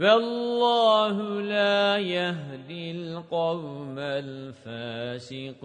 وَاللَّهُ لَا يَهْدِي الْقَوْمَ الْفَاسِقِينَ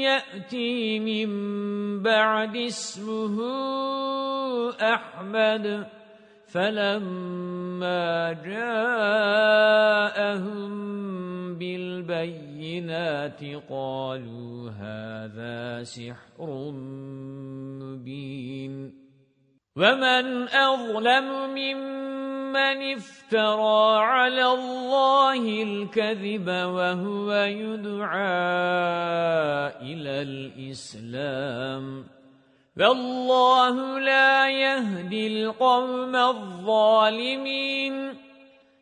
يَأْتِي مِن بَعْدِ اسْمُهُ أَحْمَدُ فَلَمَّا جَاءَهُم بِالْبَيِّنَاتِ قَالُوا هَذَا سِحْرٌ مُبِينٌ. وَمَنْ أَظْلَمُ مِمَّنِ افْتَرَى عَلَى اللَّهِ الْكَذِبَ وَهُوَ يُدْعَى إِلَى الْإِسْلَامِ وَاللَّهُ لَا يَهْدِي الْقَوْمَ الظَّالِمِينَ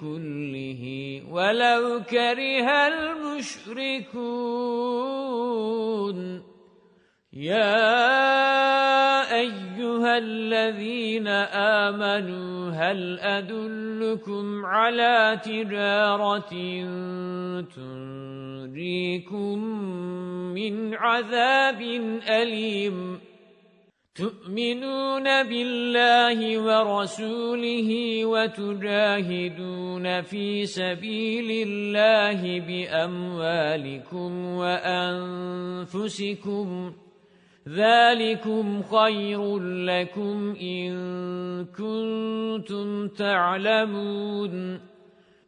كُلِّهِ وَلَوْ كَرِهَ الْمُشْرِكُونَ. يَا أَيُّهَا الَّذِينَ آمَنُوا هَلْ أَدُلُّكُمْ عَلَى تِجَارَةٍ تُنْجِيكُمْ مِنْ عَذَابٍ أَلِيمٍ؟ تُؤْمِنُونَ بِاللَّهِ وَرَسُولِهِ وَتُجَاهِدُونَ فِي سَبِيلِ اللَّهِ بِأَمْوَالِكُمْ وَأَنفُسِكُمْ ذَلِكُمْ خَيْرٌ لَكُمْ إِن كُنتُمْ تَعْلَمُونَ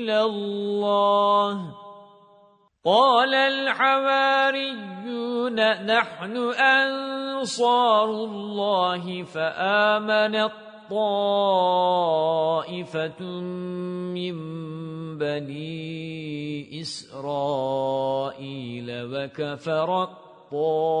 إِلَى اللَّهِ. قَالَ الْحَوَارِيُّونَ نَحْنُ أَنصَارُ الله فآمنت طائفة من بني إسرائيل وكفرت طائفة